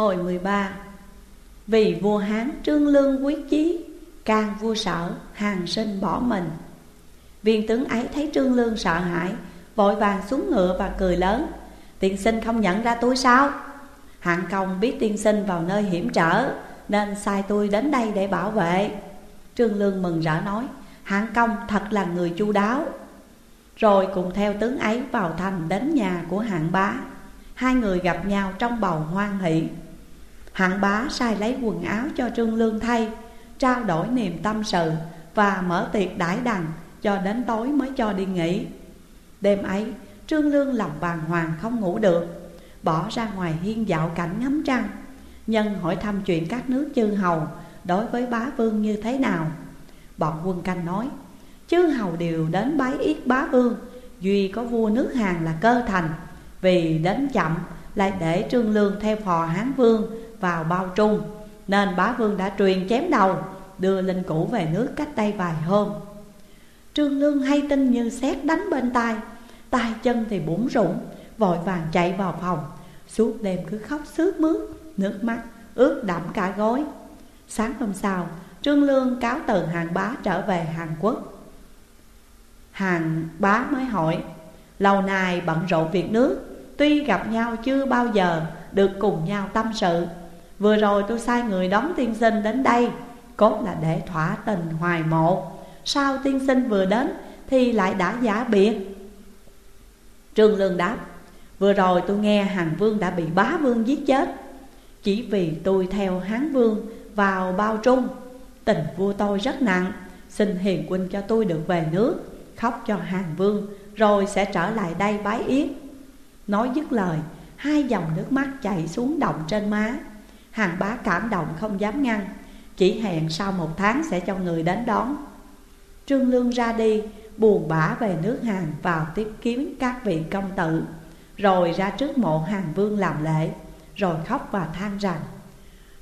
Hồi 13 Vì vua Hán trương lương quyết chí, Càng vua sợ hàng sinh bỏ mình. Viên tướng ấy thấy trương lương sợ hãi, Vội vàng xuống ngựa và cười lớn, Tiên sinh không nhận ra tôi sao? Hạng công biết tiên sinh vào nơi hiểm trở, Nên sai tôi đến đây để bảo vệ. Trương Lương mừng rỡ nói, Hạng công thật là người chu đáo. Rồi cùng theo tướng ấy vào thành đến nhà của hạng bá. Hai người gặp nhau trong bầu hoan hỷ. Hạng bá sai lấy quần áo cho Trương Lương thay, Trao đổi niềm tâm sự Và mở tiệc đãi đằng Cho đến tối mới cho đi nghỉ. Đêm ấy, Trương Lương lòng bàng hoàng không ngủ được, Bỏ ra ngoài hiên dạo cảnh ngắm trăng, Nhân hỏi thăm chuyện các nước chư hầu Đối với bá vương như thế nào. Bọn quân canh nói, Chư hầu đều đến bái yết bá vương, Duy có vua nước Hàn là cơ thành, Vì đến chậm lại để trương lương theo phò hán vương vào bao trung Nên bá vương đã truyền chém đầu, Đưa linh cũ về nước cách đây vài hôm. Trương lương hay tin như xét đánh bên tai. Tay chân thì bủn rủng Vội vàng chạy vào phòng. Suốt đêm cứ khóc sướt mướt, Nước mắt, ướt đẫm cả gối. Sáng hôm sau, Trương Lương cáo từ hàng bá trở về Hàn Quốc. Hàng bá mới hỏi, Lâu nay bận rộn việc nước, Tuy gặp nhau chưa bao giờ, được cùng nhau tâm sự? Vừa rồi tôi sai người đón tiên sinh đến đây, Cốt là để thỏa tình hoài mộ. Sao tiên sinh vừa đến thì lại đã giả biệt. Trương Lương đáp, Vừa rồi tôi nghe hàng Vương đã bị bá vương giết chết. Chỉ vì tôi theo Hán Vương vào bao trung, Tình vua tôi rất nặng, Xin hiền huynh cho tôi được về nước, Khóc cho hàng Vương, Rồi sẽ trở lại đây bái yết. Nói dứt lời, Hai dòng nước mắt chảy xuống động trên má. Hàng bá cảm động không dám ngăn. Chỉ hẹn sau một tháng sẽ cho người đến đón. Trương Lương ra đi, Buồn bã về nước Hàn vào tiếp kiếm các vị công tử, Rồi ra trước mộ Hàn Vương làm lễ, Rồi khóc và than rằng,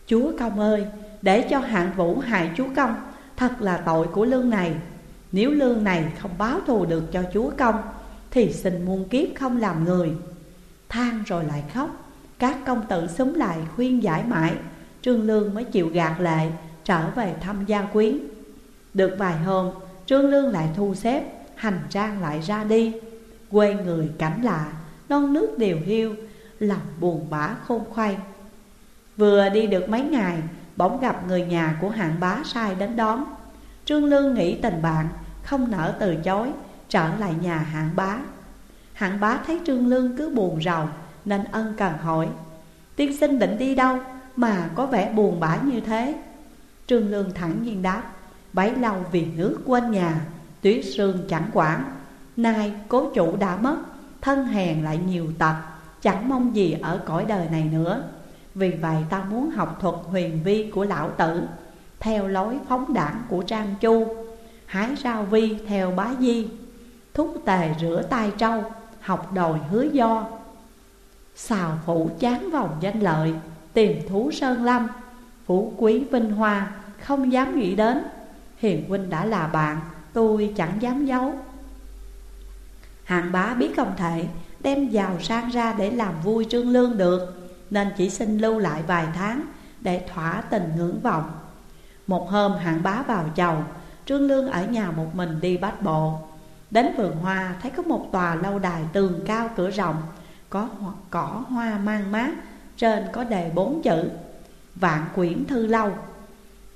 Chúa công ơi, để cho hạng vũ hại chúa công, Thật là tội của lương này. Nếu lương này không báo thù được cho chúa công, Thì xin muôn kiếp không làm người. Than rồi lại khóc. Các công tử xúm lại khuyên giải mãi, Trương Lương mới chịu gạt lệ Trở về thăm gia quyến. Được vài hôm, Trương Lương lại thu xếp, Hành trang lại ra đi. Quê người cảnh lạ, Non nước đều hiu, Lòng buồn bã khôn khoay Vừa đi được mấy ngày, Bỗng gặp người nhà của hạng bá sai đến đón. Trương Lương nghĩ tình bạn, Không nỡ từ chối, Trở lại nhà hạng bá. Hạng bá thấy Trương Lương cứ buồn rầu nên ân cần hỏi, Tiên sinh định đi đâu Mà có vẻ buồn bã như thế? Trương Lương thẳng nhiên đáp, Bấy lâu vì nước quên nhà, Tuyết sương chẳng quản. Nay cố chủ đã mất, Thân hèn lại nhiều tật, Chẳng mong gì ở cõi đời này nữa. Vì vậy ta muốn học thuật huyền vi của lão tử, Theo lối phóng đảng của Trang Chu, Hái rau vi theo bá di, Thúc tề rửa tay trâu, Học đòi hứa do. Xào phụ chán vòng danh lợi, Tìm thú sơn lâm. Phú quý vinh hoa, Không dám nghĩ đến. Hiền huynh đã là bạn, Tôi chẳng dám giấu. Hạng bá biết không thể, Đem giàu sang ra để làm vui trương lương được, nên chỉ xin lưu lại vài tháng Để thỏa tình ngưỡng vọng. Một hôm hạng bá vào chầu, Trương Lương ở nhà một mình đi bách bộ. Đến vườn hoa, thấy có một tòa lâu đài tường cao cửa rộng có cỏ, hoa mang mát, Trên có đề bốn chữ, Vạn quyển thư lâu.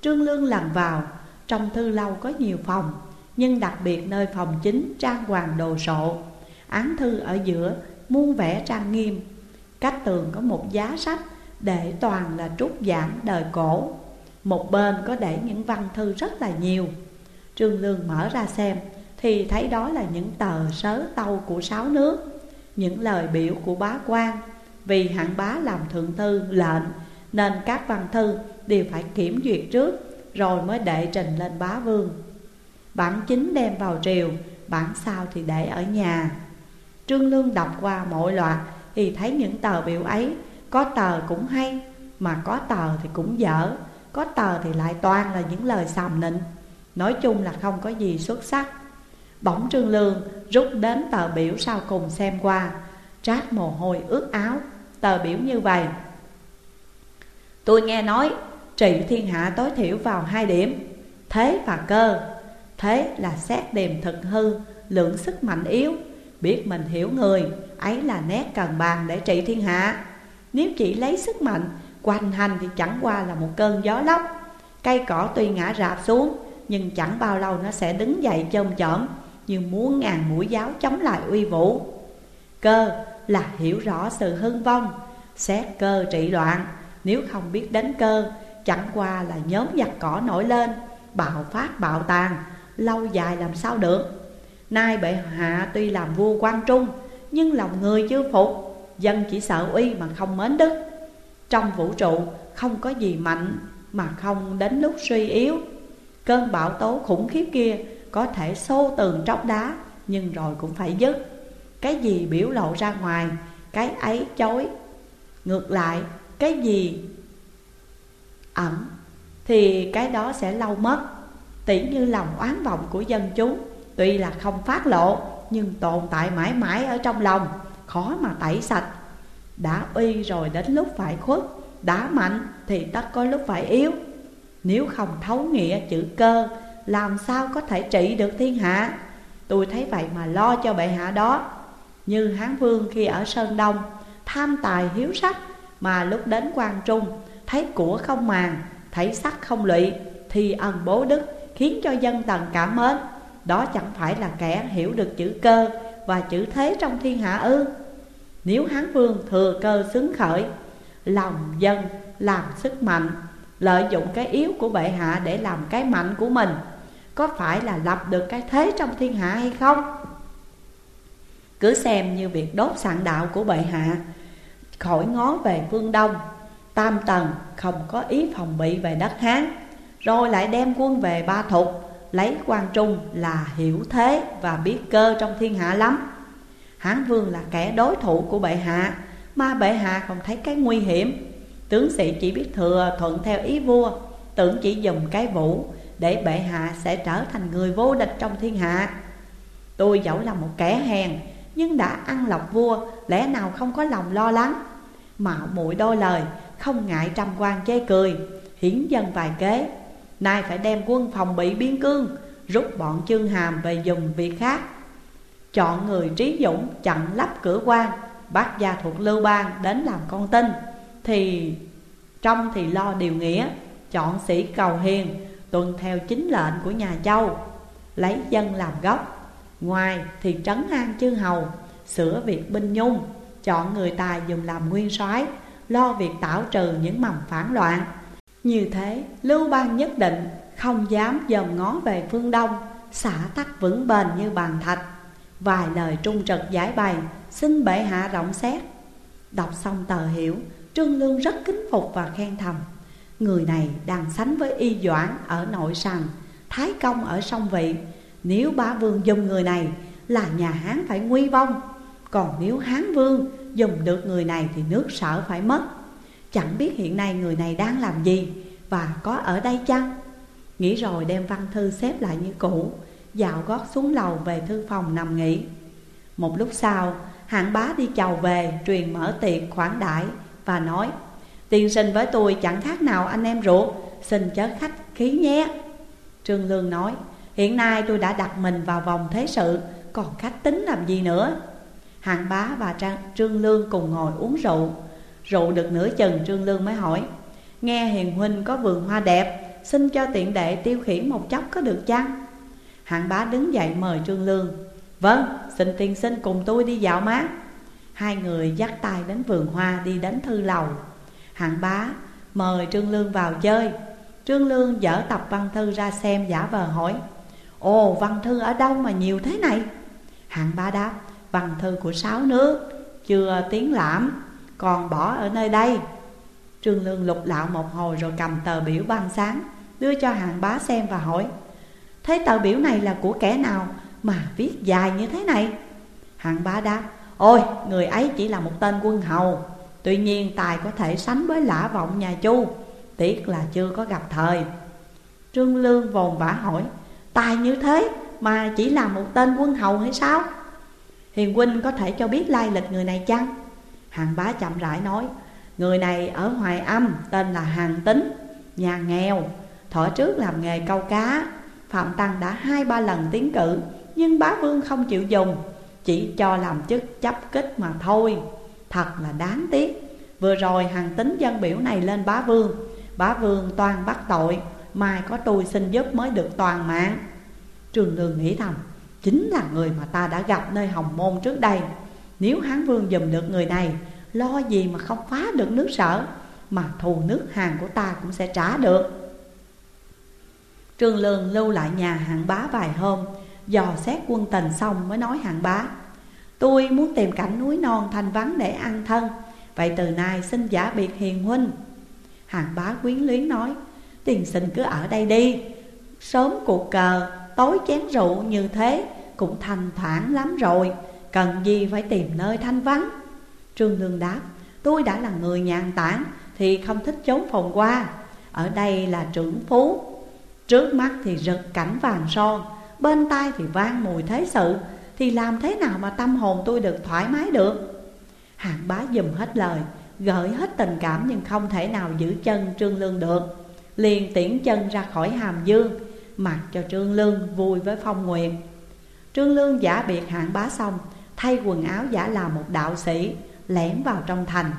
Trương Lương lần vào, Trong thư lâu có nhiều phòng, Nhưng đặc biệt nơi phòng chính trang hoàng đồ sộ. Án thư ở giữa muôn vẻ trang nghiêm, Cách tường có một giá sách để toàn là trúc giảng đời cổ. Một bên có để những văn thư rất là nhiều. Trương Lương mở ra xem, thì thấy đó là những tờ sớ tâu của sáu nước. Những lời biểu của bá quan. Vì hạng bá làm thượng thư, lệnh, Nên các văn thư đều phải kiểm duyệt trước, Rồi mới đệ trình lên bá vương. Bản chính đem vào triều, Bản sao thì để ở nhà. Trương Lương đọc qua mọi loạt thì thấy những tờ biểu ấy, Có tờ cũng hay, Mà có tờ thì cũng dở, Có tờ thì lại toàn là những lời sàm nịnh. Nói chung là không có gì xuất sắc. Bỗng Trương Lương rút đến tờ biểu sau cùng xem qua. Trát mồ hôi ướt áo. Tờ biểu như vậy. Tôi nghe nói, trị thiên hạ tối thiểu vào hai điểm. Thế và cơ. Thế là xét điềm thực hư, Lượng sức mạnh yếu. Biết mình hiểu người, Ấy là nét cần bàn để trị thiên hạ. Nếu chỉ lấy sức mạnh Quanh hành thì chẳng qua là một cơn gió lốc. Cây cỏ tuy ngã rạp xuống, Nhưng chẳng bao lâu nó sẽ đứng dậy chôm chởm như muốn ngàn mũi giáo chống lại uy vũ. Cơ là hiểu rõ sự hưng vong, Xét cơ trị loạn. Nếu không biết đến cơ, Chẳng qua là nhóm giặc cỏ nổi lên, Bạo phát bạo tàn, Lâu dài làm sao được. Nay bệ hạ tuy làm vua quan trung, Nhưng lòng người chưa phục, Dân chỉ sợ uy mà không mến đức. Trong vũ trụ không có gì mạnh Mà không đến lúc suy yếu. Cơn bão tố khủng khiếp kia có thể xô tường tróc đá, Nhưng rồi cũng phải dứt. Cái gì biểu lộ ra ngoài, Cái ấy chối. Ngược lại, cái gì ẩn, Thì cái đó sẽ lâu mất. Tỉ như lòng oán vọng của dân chúng, Tuy là không phát lộ, Nhưng tồn tại mãi mãi ở trong lòng, Khó mà tẩy sạch. Đã uy rồi đến lúc phải khuất, Đã mạnh thì tất có lúc phải yếu. Nếu không thấu nghĩa chữ cơ làm sao có thể trị được thiên hạ? Tôi thấy vậy mà lo cho bệ hạ đó. Như Hán Vương khi ở Sơn Đông, Tham tài hiếu sắc, Mà lúc đến quan Trung, Thấy của không màng, Thấy sắc không lụy, Thì ân bố đức Khiến cho dân tần cảm mến. Đó chẳng phải là kẻ hiểu được chữ cơ và chữ thế trong thiên hạ ư? Nếu Hán Vương thừa cơ xứng khởi, Lòng dân làm sức mạnh, Lợi dụng cái yếu của bệ hạ để làm cái mạnh của mình có phải là lập được cái thế trong thiên hạ hay không? Cứ xem như việc đốt sạn đạo của bệ hạ. Khỏi ngó về phương Đông, Tam Tần không có ý phòng bị về đất Hán. Rồi lại đem quân về Ba Thục, Lấy quan trung là hiểu thế và biết cơ trong thiên hạ lắm. Hán vương là kẻ đối thủ của bệ hạ, Mà bệ hạ không thấy cái nguy hiểm. Tướng sĩ chỉ biết thừa thuận theo ý vua, Tưởng chỉ dùng cái vũ để bệ hạ sẽ trở thành người vô địch trong thiên hạ. Tôi dẫu là một kẻ hèn, Nhưng đã ăn lọc vua, Lẽ nào không có lòng lo lắng? Mạo muội đôi lời, Không ngại trăm quan chê cười Hiển dân vài kế. Nay phải đem quân phòng bị biên cương, Rút bọn chương hàm về dùng việc khác. Chọn người trí dũng chặn lắp cửa quan, Bắt gia thuộc lưu bang đến làm con tin. Thì trong thì lo điều nghĩa, Chọn sĩ cầu hiền Tuân theo chính lệnh của nhà châu. Lấy dân làm gốc. Ngoài thì trấn an chư hầu, Sửa việc binh nhung, Chọn người tài dùng làm nguyên soái, Lo việc tạo trừ những mầm phản loạn. Như thế, Lưu Bang nhất định không dám dòm ngó về phương Đông, Xả tắc vững bền như bàn thạch. Vài lời trung trực giải bày, Xin bệ hạ rộng xét. Đọc xong tờ hiểu, Trương Lương rất kính phục và khen thầm. Người này đang sánh với Y Doãn ở nội sàn Thái Công ở sông Vị. Nếu bá vương dùng người này Là nhà Hán phải nguy vong, Còn nếu Hán vương dùng được người này Thì nước sở phải mất. Chẳng biết hiện nay người này đang làm gì Và có ở đây chăng? Nghĩ rồi đem văn thư xếp lại như cũ, Dạo gót xuống lầu về thư phòng nằm nghỉ. Một lúc sau, hạng bá đi chầu về, Truyền mở tiệc khoản đãi Và nói Tiền sinh với tôi chẳng khác nào anh em ruột. Xin chớ khách khí nhé. Trương Lương nói Hiện nay tôi đã đặt mình vào vòng thế sự Còn khách tính làm gì nữa? Hạng bá và Trương Lương cùng ngồi uống rượu. Rượu được nửa chừng Trương Lương mới hỏi Nghe hiền huynh có vườn hoa đẹp Xin cho tiện đệ tiêu khiển một chốc có được chăng? Hạng bá đứng dậy mời Trương Lương Vâng, xin tiên sinh cùng tôi đi dạo mát Hai người dắt tay đến vườn hoa đi đến thư lầu. Hạng bá, mời Trương Lương vào chơi. Trương Lương dở tập văn thư ra xem giả vờ hỏi, Ồ, văn thư ở đâu mà nhiều thế này? Hạng bá đáp, Văn thư của sáu nước, Chưa tiến lãm, còn bỏ ở nơi đây. Trương Lương lục lạo một hồi rồi cầm tờ biểu ban sáng, Đưa cho hạng bá xem và hỏi, Thế tờ biểu này là của kẻ nào mà viết dài như thế này? Hạng bá đáp, Ôi, người ấy chỉ là một tên quân hầu. Tuy nhiên, tài có thể sánh với lã vọng nhà chu, Tiếc là chưa có gặp thời. Trương Lương vồn vã hỏi, Tài như thế mà chỉ là một tên quân hầu hay sao? Hiền huynh có thể cho biết lai lịch người này chăng? Hàng bá chậm rãi nói, Người này ở Hoài Âm, tên là Hàng Tính Nhà nghèo, Thọ trước làm nghề câu cá. Phạm Tăng đã hai ba lần tiến cử, Nhưng bá vương không chịu dùng, Chỉ cho làm chức chấp kích mà thôi. Thật là đáng tiếc. Vừa rồi hàng tính dân biểu này lên bá vương. Bá vương toàn bắt tội, Mai có tôi xin giúp mới được toàn mạng. Trường đường nghĩ thầm, Chính là người mà ta đã gặp nơi Hồng Môn trước đây. Nếu Hán Vương dùm được người này, Lo gì mà không phá được nước sở, Mà thù nước hàng của ta cũng sẽ trả được. Trường Lương lưu lại nhà hạng bá vài hôm, Dò xét quân tình xong mới nói hạng bá Tôi muốn tìm cảnh núi non thanh vắng để ăn thân. Vậy từ nay xin giả biệt hiền huynh. Hàng bá quyến luyến nói Tiền sinh cứ ở đây đi. Sớm cuộc cờ, tối chén rượu như thế Cũng thanh thoảng lắm rồi. Cần gì phải tìm nơi thanh vắng? Trương Lương đáp Tôi đã là người nhàn tản Thì không thích trốn phòng qua. Ở đây là trưởng phú. Trước mắt thì rực cảnh vàng son Bên tai thì vang mùi thế sự. Thì làm thế nào mà tâm hồn tôi được thoải mái được? Hạng bá dùm hết lời, Gợi hết tình cảm nhưng không thể nào giữ chân Trương Lương được. Liền tiễn chân ra khỏi hàm dương, Mặc cho Trương Lương vui với phong nguyện. Trương Lương giả biệt hạng bá xong, Thay quần áo giả làm một đạo sĩ, Lẻn vào trong thành.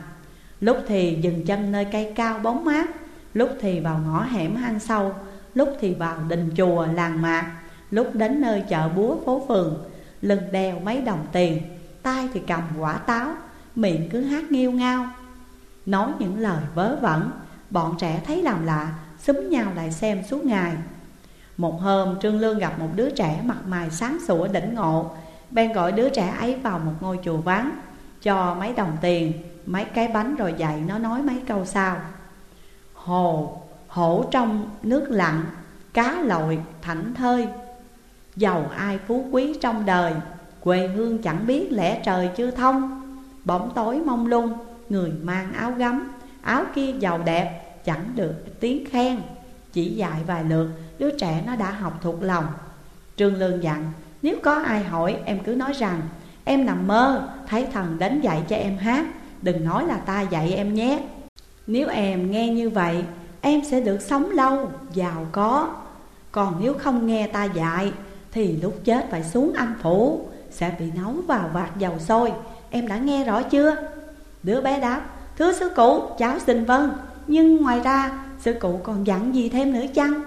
Lúc thì dừng chân nơi cây cao bóng mát, Lúc thì vào ngõ hẻm hang sâu, Lúc thì vào đình chùa làng mạc, Lúc đến nơi chợ búa phố phường Lưng đeo mấy đồng tiền, tay thì cầm quả táo, Miệng cứ hát nghiêu ngao. Nói những lời vớ vẩn, Bọn trẻ thấy làm lạ, Xúm nhau lại xem suốt ngày. Một hôm, Trương Lương gặp một đứa trẻ Mặt mày sáng sủa đỉnh ngộ. Bèn gọi đứa trẻ ấy vào một ngôi chùa vắng, Cho mấy đồng tiền, Mấy cái bánh rồi dạy nó nói mấy câu sau. Hồ, Hổ trong nước lặng, Cá lội thảnh thơi. Giàu ai phú quý trong đời Quê hương chẳng biết lẽ trời chưa thông. Bóng tối mông lung Người mang áo gấm Áo kia giàu đẹp Chẳng được tiếng khen. Chỉ dạy vài lượt Đứa trẻ nó đã học thuộc lòng. Trương Lương dặn Nếu có ai hỏi em cứ nói rằng Em nằm mơ Thấy thần đến dạy cho em hát Đừng nói là ta dạy em nhé. Nếu em nghe như vậy Em sẽ được sống lâu, giàu có. Còn nếu không nghe ta dạy thì lúc chết phải xuống âm phủ Sẽ bị nấu vào vạt dầu sôi. Em đã nghe rõ chưa? Đứa bé đáp Thưa sư cụ, cháu xin vâng. Nhưng ngoài ra, sư cụ còn dặn gì thêm nữa chăng?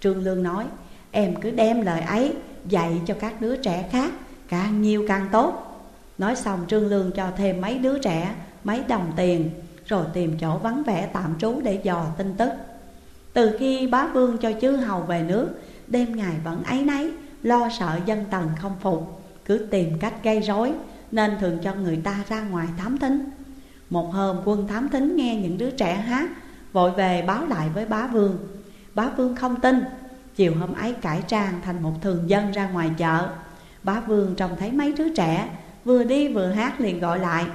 Trương Lương nói Em cứ đem lời ấy dạy cho các đứa trẻ khác Càng nhiều càng tốt. Nói xong Trương Lương cho thêm mấy đứa trẻ Mấy đồng tiền rồi tìm chỗ vắng vẻ tạm trú để dò tin tức. Từ khi bá vương cho chư hầu về nước Đêm ngày vẫn ấy nấy Lo sợ dân tần không phục, Cứ tìm cách gây rối, Nên thường cho người ta ra ngoài thám thính. Một hôm, quân thám thính nghe những đứa trẻ hát, Vội về báo lại với bá vương. Bá vương không tin. Chiều hôm ấy cải trang thành một thường dân ra ngoài chợ. Bá vương trông thấy mấy đứa trẻ, Vừa đi vừa hát liền gọi lại.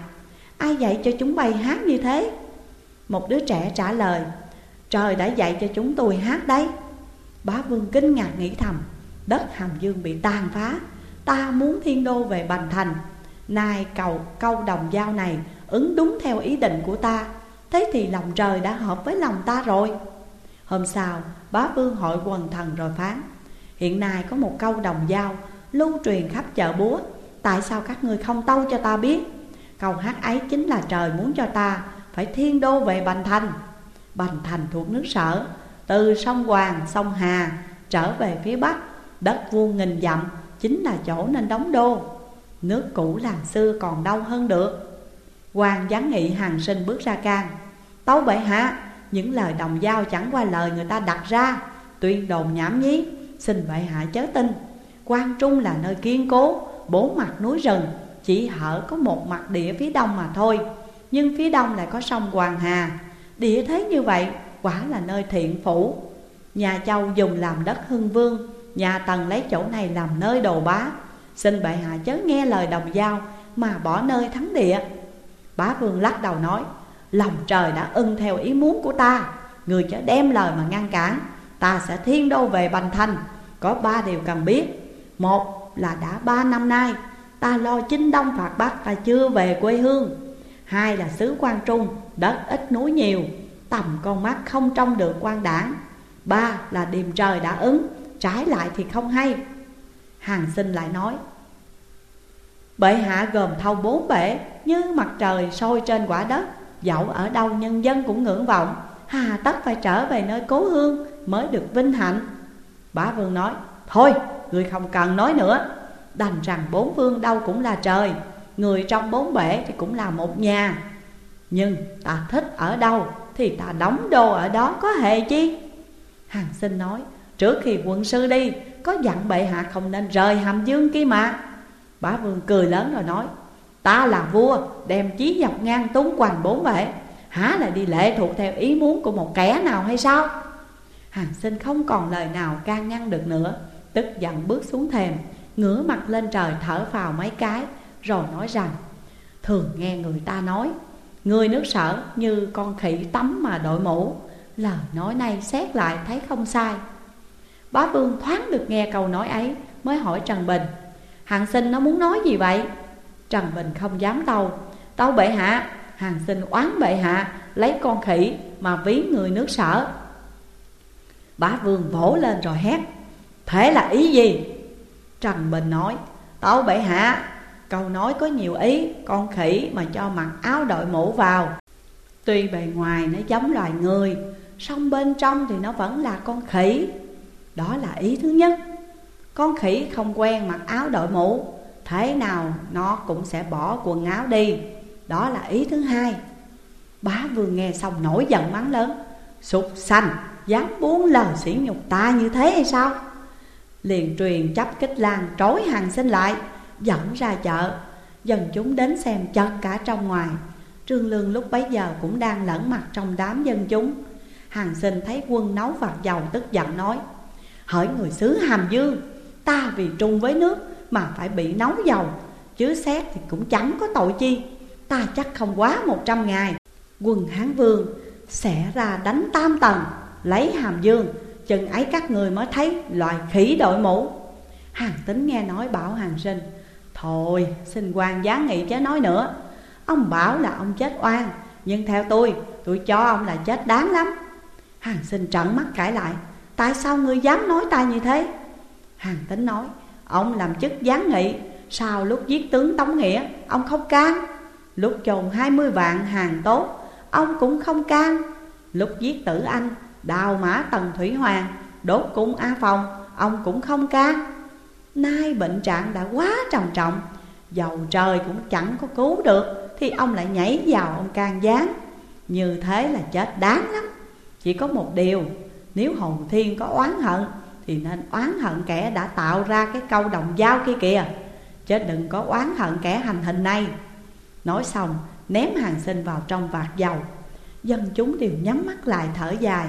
Ai dạy cho chúng bay hát như thế? Một đứa trẻ trả lời, Trời đã dạy cho chúng tôi hát đấy. Bá Vương kinh ngạc nghĩ thầm. Đất Hàm Dương bị tàn phá. Ta muốn thiên đô về Bành Thành. Nay cầu câu đồng giao này Ứng đúng theo ý định của ta. Thế thì lòng trời đã hợp với lòng ta rồi. Hôm sau bá vương hội quần thần rồi phán Hiện nay có một câu đồng giao Lưu truyền khắp chợ búa. Tại sao các người không tâu cho ta biết? Câu hát ấy chính là trời muốn cho ta Phải thiên đô về Bành Thành. Bành Thành thuộc nước sở Từ sông Hoàng, sông Hà Trở về phía Bắc. Đất vuông nghìn dặm, Chính là chỗ nên đóng đô. Nước cũ làm xưa còn đâu hơn được. Hoàng gián nghị hàng sinh bước ra can. Tấu bệ hạ, Những lời đồng giao chẳng qua lời người ta đặt ra. Tuyên đồn nhảm nhí, Xin bệ hạ chớ tin. Quan Trung là nơi kiên cố, Bốn mặt núi rừng, chỉ hở có một mặt địa phía đông mà thôi. Nhưng phía đông lại có sông Hoàng Hà. Địa thế như vậy, quả là nơi thiện phủ. Nhà Châu dùng làm đất hưng vương Nhà Tần lấy chỗ này làm nơi đồ bá. Xin bệ hạ chớ nghe lời đồng giao Mà bỏ nơi thắng địa. Bá vương lắc đầu nói Lòng trời đã ưng theo ý muốn của ta. Người chớ đem lời mà ngăn cản. Ta sẽ thiên đô về Bành Thành. Có ba điều cần biết. Một là đã ba năm nay Ta lo chính đông phạt Bắc ta chưa về quê hương. Hai là xứ quan trung, đất ít núi nhiều Tầm con mắt không trông được quan đảng. Ba là điềm trời đã ứng Trái lại thì không hay. Hàng sinh lại nói, Bệ hạ gồm thâu bốn bể Như mặt trời sôi trên quả đất, Dẫu ở đâu nhân dân cũng ngưỡng vọng. Hà tất phải trở về nơi cố hương Mới được vinh hạnh. Bá vương nói, Thôi, người không cần nói nữa. Đành rằng bốn vương đâu cũng là trời, Người trong bốn bể thì cũng là một nhà. Nhưng ta thích ở đâu Thì ta đóng đô ở đó có hề chi? Hàng sinh nói Trước khi quân sư đi, Có dặn bệ hạ không nên rời hàm dương kia mà. Bá vương cười lớn rồi nói, Ta là vua, đem chí dọc ngang túng quanh bốn bể. Há lại đi lệ thuộc theo ý muốn của một kẻ nào hay sao? Hàng sinh không còn lời nào can ngăn được nữa. Tức giận bước xuống thềm, Ngửa mặt lên trời thở phào mấy cái, Rồi nói rằng, Thường nghe người ta nói, Người nước sở như con khỉ tắm mà đội mũ. Lời nói này xét lại thấy không sai. Bá Vương thoáng được nghe câu nói ấy, Mới hỏi Trần Bình, Hàng sinh nó muốn nói gì vậy? Trần Bình không dám tâu Tâu bệ hạ, Hàng sinh oán bệ hạ, Lấy con khỉ mà ví người nước sở. Bá Vương vỗ lên rồi hét, Thế là ý gì? Trần Bình nói, Tâu bệ hạ, Câu nói có nhiều ý, Con khỉ mà cho mặc áo đội mũ vào. Tuy bề ngoài nó giống loài người, song bên trong thì nó vẫn là con khỉ. Đó là ý thứ nhất. Con khỉ không quen mặc áo đội mũ, Thế nào nó cũng sẽ bỏ quần áo đi. Đó là ý thứ hai. Bá vương nghe xong nổi giận mắng lớn. Sụt sanh, Dám bốn lời sỉ nhục ta như thế hay sao? Liền truyền chấp kích lan trối hàng sinh lại, Dẫn ra chợ. Dần chúng đến xem chật cả trong ngoài. Trương Lương lúc bấy giờ cũng đang lẫn mặt trong đám dân chúng. Hàng sinh thấy quân nấu vặt dầu tức giận nói hỏi người xứ Hàm Dương, Ta vì trung với nước mà phải bị nấu dầu, Chứ xét thì cũng chẳng có tội chi. Ta chắc không quá một trăm ngày Quân Hán Vương sẽ ra đánh tam tầng Lấy Hàm Dương. Chừng ấy các người mới thấy loài khỉ đội mũ. Hàng tính nghe nói bảo hàng sinh, Thôi, xin quan giá nghị chứ nói nữa. Ông bảo là ông chết oan, Nhưng theo tôi tôi cho ông là chết đáng lắm. Hàng sinh trận mắt cãi lại Tại sao ngươi dám nói ta như thế? Hàng tính nói, Ông làm chức gián nghị Sao lúc giết tướng Tống Nghĩa, Ông không can. Lúc chồn hai mươi vạn hàng tốt, Ông cũng không can. Lúc giết tử anh, Đào mã tần thủy hoàng, Đốt cung A Phòng Ông cũng không can. Nay bệnh trạng đã quá trầm trọng, Dầu trời cũng chẳng có cứu được, Thì ông lại nhảy vào ông can gián. Như thế là chết đáng lắm. Chỉ có một điều nếu hồn thiên có oán hận, Thì nên oán hận kẻ đã tạo ra cái câu đồng dao kia kìa. Chứ đừng có oán hận kẻ hành hình này. Nói xong, ném hàng sinh vào trong vạt dầu. Dân chúng đều nhắm mắt lại thở dài.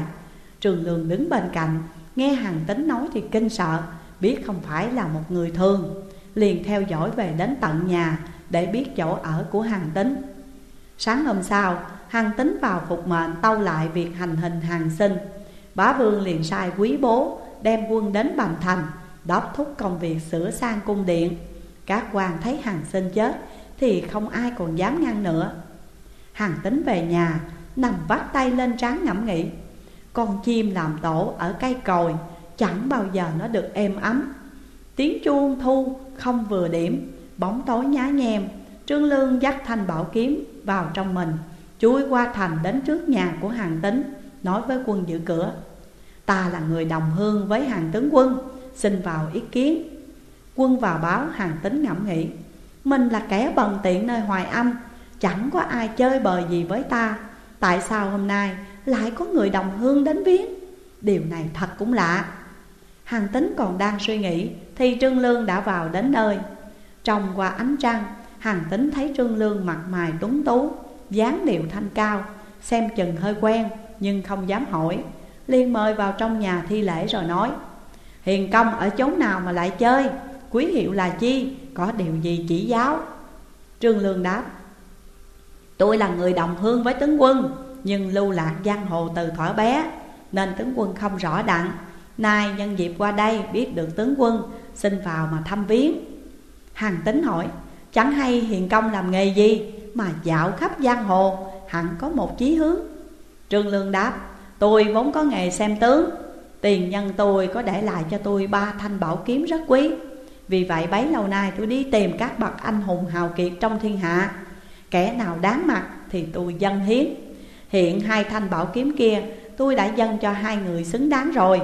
Trường lường đứng bên cạnh, Nghe hàng tính nói thì kinh sợ, Biết không phải là một người thường. Liền theo dõi về đến tận nhà Để biết chỗ ở của hàng tính. Sáng hôm sau, Hàng tính vào phục mệnh tâu lại việc hành hình hàng sinh. Bá vương liền sai quý bố, Đem quân đến Bành Thành, Đốc thúc công việc sửa sang cung điện. Các quan thấy hàng sinh chết, Thì không ai còn dám ngăn nữa. Hàng tính về nhà, Nằm vắt tay lên trán ngẫm nghĩ. Con chim làm tổ ở cây còi, Chẳng bao giờ nó được êm ấm. Tiếng chuông thu không vừa điểm, Bóng tối nhá nhem. Trương Lương dắt thanh bảo kiếm vào trong mình, Chui qua thành đến trước nhà của hàng tính. Nói với quân giữ cửa. Ta là người đồng hương với hàng tướng quân, Xin vào ý kiến. Quân vào báo, hàng tính ngẫm nghĩ, Mình là kẻ bần tiện nơi hoài âm, Chẳng có ai chơi bời gì với ta. Tại sao hôm nay lại có người đồng hương đến viếng? Điều này thật cũng lạ. Hàng tính còn đang suy nghĩ Thì Trương Lương đã vào đến nơi. Trong qua ánh trăng, Hàng tính thấy Trương Lương mặt mày tuấn tú, dáng điệu thanh cao, Xem chừng hơi quen nhưng không dám hỏi. Liền mời vào trong nhà thi lễ rồi nói, Hiền công ở chốn nào mà lại chơi? Quý hiệu là chi? Có điều gì chỉ giáo? Trương Lương đáp, Tôi là người đồng hương với tướng quân, Nhưng lưu lạc giang hồ từ thuở bé, Nên tướng quân không rõ đặng. Nay nhân dịp qua đây biết được tướng quân, Xin vào mà thăm viếng. Hàng tính hỏi, Chẳng hay hiền công làm nghề gì Mà dạo khắp giang hồ, hẳn có một chí hướng? Trương Lương đáp, Tôi vốn có nghề xem tướng, Tiền nhân tôi có để lại cho tôi ba thanh bảo kiếm rất quý. Vì vậy bấy lâu nay tôi đi tìm các bậc anh hùng hào kiệt trong thiên hạ. Kẻ nào đáng mặt thì tôi dâng hiến. Hiện hai thanh bảo kiếm kia tôi đã dâng cho hai người xứng đáng rồi.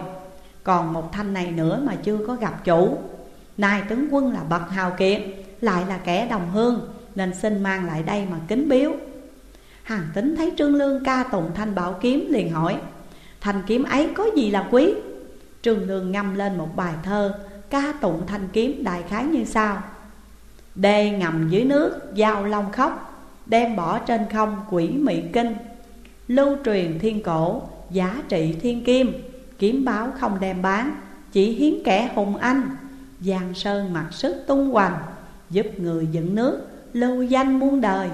Còn một thanh này nữa mà chưa có gặp chủ. Nay tướng quân là bậc hào kiệt, Lại là kẻ đồng hương, Nên xin mang lại đây mà kính biếu. Hàng tính thấy Trương Lương ca tụng thanh bảo kiếm liền hỏi, Thanh kiếm ấy có gì là quý? Trương Lương ngâm lên một bài thơ, Ca tụng thanh kiếm đại khái như sau. Đê ngầm dưới nước, giao long khóc, Đem bỏ trên không quỷ mị kinh. Lưu truyền thiên cổ, giá trị thiên kim, Kiếm báo không đem bán, Chỉ hiến kẻ hùng anh. Giang sơn mặc sức tung hoành, Giúp người dựng nước, lưu danh muôn đời.